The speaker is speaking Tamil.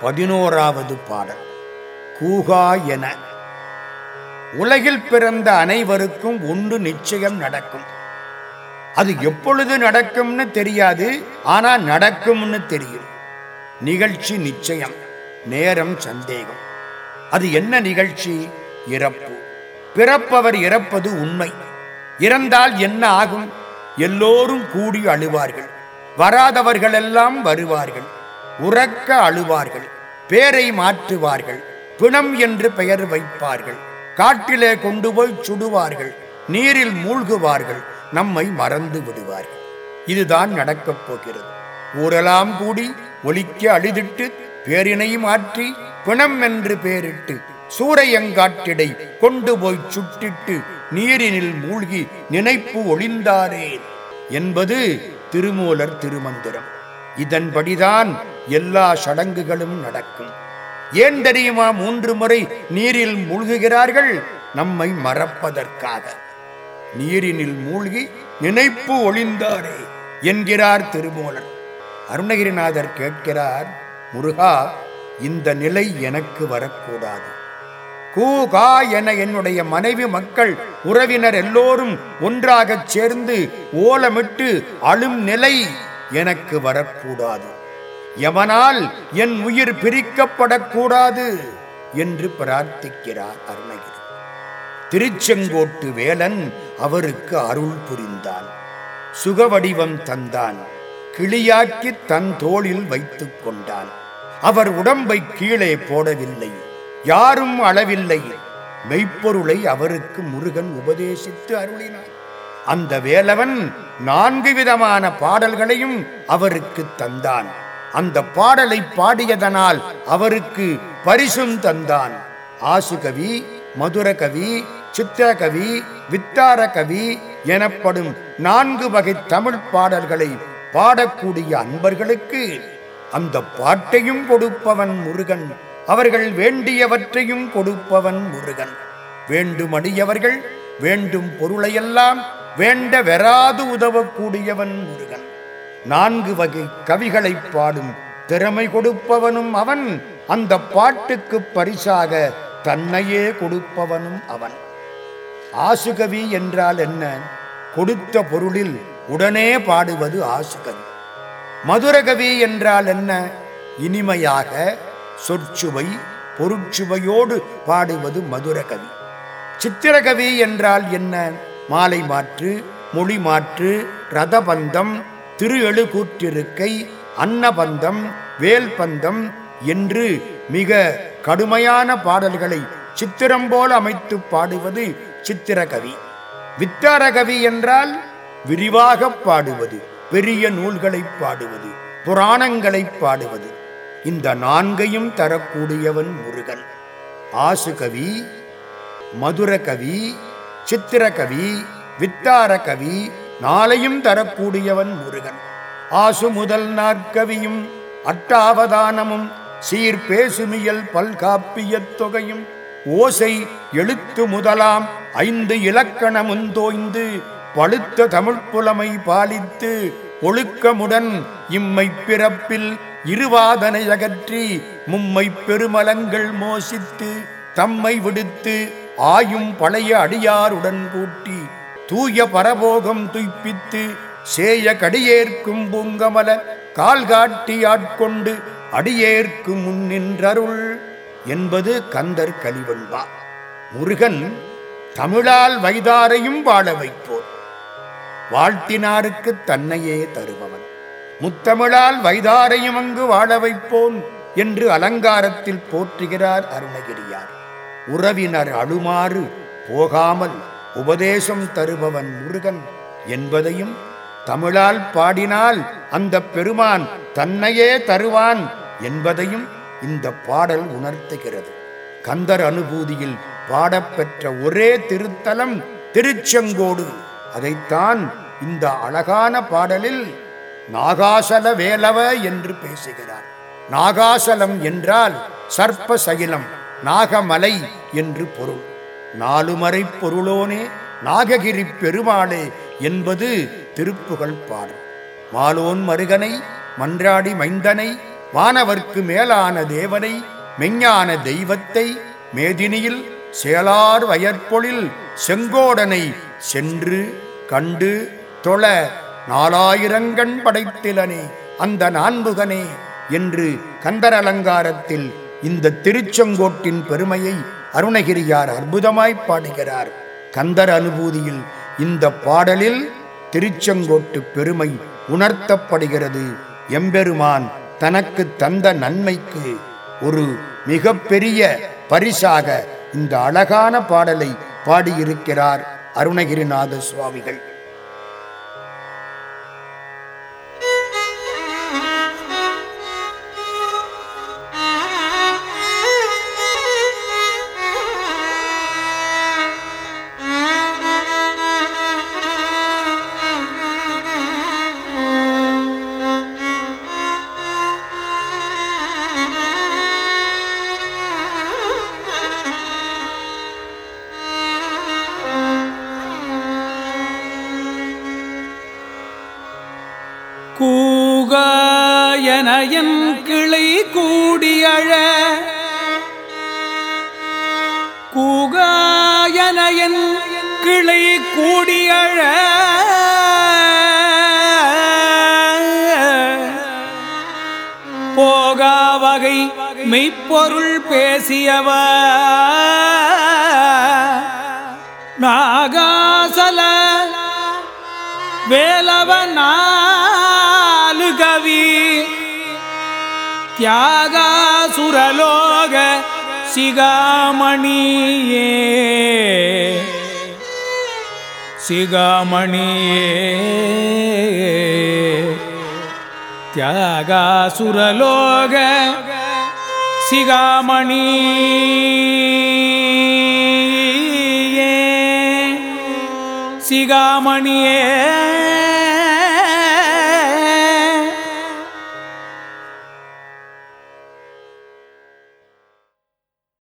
பதினோராவது பாடல். கூகா என. உலகில் பிறந்த அனைவருக்கும் ஒன்று நிச்சயம் நடக்கும். அது எப்பொழுது நடக்கும்னு தெரியாது ஆனா நடக்கும்னு தெரியும். நிகழ்ச்சி நிச்சயம் நேரம் சந்தேகம். அது என்ன நிகழ்ச்சி? இறப்பு. பிறப்பவர் இறப்பது உண்மை. இறந்தால் என்ன ஆகும்? எல்லோரும் கூடி அழுவார்கள். வராதவர்களெல்லாம் வருவார்கள். உறக்க அழுவார்கள் பேரை மாற்றுவார்கள் பிணம் என்று பெயர் வைப்பார்கள் காட்டிலே கொண்டு போய் சுடுவார்கள் நீரில் மூழ்குவார்கள் நம்மை மறந்து விடுவார்கள். இதுதான் நடக்கப் போகிறது. ஊரெல்லாம் கூடி ஒலிக்க அழுதிட்டு பேரினை மாற்றி பிணம் என்று பேரிட்டு சூரையங்காட்டிடை கொண்டு போய் சுட்டிட்டு நீரினில் மூழ்கி நினைப்பு ஒளிந்தாரே என்பது திருமூலர் திருமந்திரம். இதன்படிதான் எல்லா சடங்குகளும் நடக்கும். ஏன் தெரியுமா? மூன்று முறை நீரில் மூழ்குகிறார்கள் நம்மை மறப்பதற்காக. நீரினில் மூழ்கி நினைப்பு ஒளிந்தாரே என்கிறார் திருமூலன். அருணகிரிநாதர் கேட்கிறார் முருகா இந்த நிலை எனக்கு வரக்கூடாது. கூகா என என்னுடைய மனைவி மக்கள் உறவினர் எல்லோரும் ஒன்றாகச் சேர்ந்து ஓலமிட்டு அழும் நிலை எனக்கு வரக்கூடாது. எவனால் என் உயிர் பிரிக்கப்படக்கூடாது என்று பிரார்த்திக்கிறார் அருணகிரி. திருச்செங்கோட்டு வேலன் அவருக்கு அருள் புரிந்தான். சுகவடிவம் தந்தான். கிளியாக்கி தன் தோளில் வைத்துக் கொண்டான். அவர் உடம்பை கீழே போடவில்லை. யாரும் அளவில்லை. மெய்ப்பொருளை அவருக்கு முருகன் உபதேசித்து அருளினார். அந்த வேலவன் நான்கு விதமான பாடல்களையும் அவருக்கு தந்தான். அந்த பாடலை பாடியதனால் அவருக்கு பரிசும் தந்தான். ஆசுகவி மதுரகவி சித்திரகவி வித்தார கவி எனப்படும் நான்கு வகை தமிழ் பாடல்களை பாடக்கூடிய அன்பர்களுக்கு அந்த பாட்டையும் கொடுப்பவன் முருகன். அவர்கள் வேண்டியவற்றையும் கொடுப்பவன் முருகன். வேண்டுமடியவர்கள் வேண்டும் பொருளையெல்லாம் வேண்ட வெறாது உதவக்கூடியவன் முருகன். நான்கு வகை கவிகளை பாடும் திறமை கொடுப்பவனும் அவன். அந்த பாட்டுக்கு பரிசாக தன்னையே கொடுப்பவனும் அவன். ஆசுகவி என்றால் என்ன? கொடுத்த பொருளில் உடனே பாடுவது ஆசுகவி. மதுரகவி என்றால் என்ன? இனிமையாக சொற்சுவை பொருட்சுவையோடு பாடுவது மதுரகவி. சித்திரகவி என்றால் என்ன? மாலை மாற்று மொழி மாற்று ரதபந்தம் திரு எழுகூற்றிருக்கை அன்னபந்தம் வேல்பந்தம் என்று மிக கடுமையான பாடல்களை சித்திரம் போல அமைத்து பாடுவது சித்திரகவி. வித்தாரகவி என்றால் விரிவாக பாடுவது பெரிய நூல்களை பாடுவது புராணங்களை பாடுவது. இந்த நான்கையும் தரக்கூடியவன் முருகன். ஆசுகவி மதுரகவி சித்திரகவி வித்தாரகவி நாளையும் தரக்கூடியவன் முருகன். ஆசு முதல் நாற்கவியும் அட்டாவதானமும் சீர் பேசுமியல் பல்காப்பியத் தொகையும் ஓசை எழுத்து முதலாம் ஐந்து இலக்கணமுந்தோய்ந்து பழுத்த தமிழ்ப்புலமை பாலித்து ஒழுக்கமுடன் இம்மை பிறப்பில் இருவாதனை அகற்றி மும்மை பெருமலங்கள் மோசித்து தம்மை விடுத்து ஆயும் பழைய அடியாருடன் கூட்டி தூய பரபோகம் துய்ப்பித்து சேய கடியேற்கும் பூங்கமல கால்காட்டி ஆட்கொண்டு அடியேற்கு முன்னின்றருள் என்பது கந்தர் கலிவன்பா முருகன் தமிழால் வைதாரையும் வாழ வைப்போர். வாழ்த்தினாருக்கு தன்னையே தருபவன். முத்தமிழால் வைதாரையும் அங்கு வாழ வைப்போன் என்று அலங்காரத்தில் போற்றுகிறார் அருணகிரியார். உறவினர் அழுமாறு போகாமல் உபதேசம் தருபவன் முருகன் என்பதையும் தமிழால் பாடினால் அந்த பெருமான் தன்னையே தருவான் என்பதையும் இந்த பாடல் உணர்த்துகிறது. கந்தர் அனுபூதியில் பாடப்பெற்ற ஒரே திருத்தலம் திருச்செங்கோடு. அதைத்தான் இந்த அழகான பாடலில் நாகாசல வேலவ என்று பேசுகிறார். நாகாசலம் என்றால் சர்ப்ப சகிலம் நாகமலை என்று பொருள். நாலுமறை பொருளோனே நாககிரி பெருமாளே என்பது திருப்புகழ் பாடல். மாலோன் மருகனை மன்றாடி மைந்தனை வானவர்க்கு மேலான தேவனை மெஞ்ஞான தெய்வத்தை மேதினியில் சேலார் வயற்பொழில் செங்கோடனை சென்று கண்டு தொழ நாலாயிரங்கண் படைத்திலனே அந்த நான்முகனே என்று கந்தர் அலங்காரத்தில் இந்த திருச்செங்கோட்டின் பெருமையை அருணகிரியார் அற்புதமாய் பாடுகிறார். கந்தர் அனுபூதியில் இந்த பாடலில் திருச்செங்கோட்டு பெருமை உணர்த்தப்படுகிறது. எம்பெருமான் தனக்கு தந்த நன்மைக்கு ஒரு மிகப்பெரிய பரிசாக இந்த அழகான பாடலை பாடியிருக்கிறார் அருணகிரிநாத சுவாமிகள். கூகாயனயன் கிளை கூடியழ. கூகாயனயன் கிளை கூடியழ. போகா வகை மெய்ப்பொருள் பேசியவ. நாகாசல வேலவனாலு கவி தியாகாசுரலோக சிகாமணியே. சிகாமணியே. தியாகாசுரலோக சிகாமணி சிகாமணியே.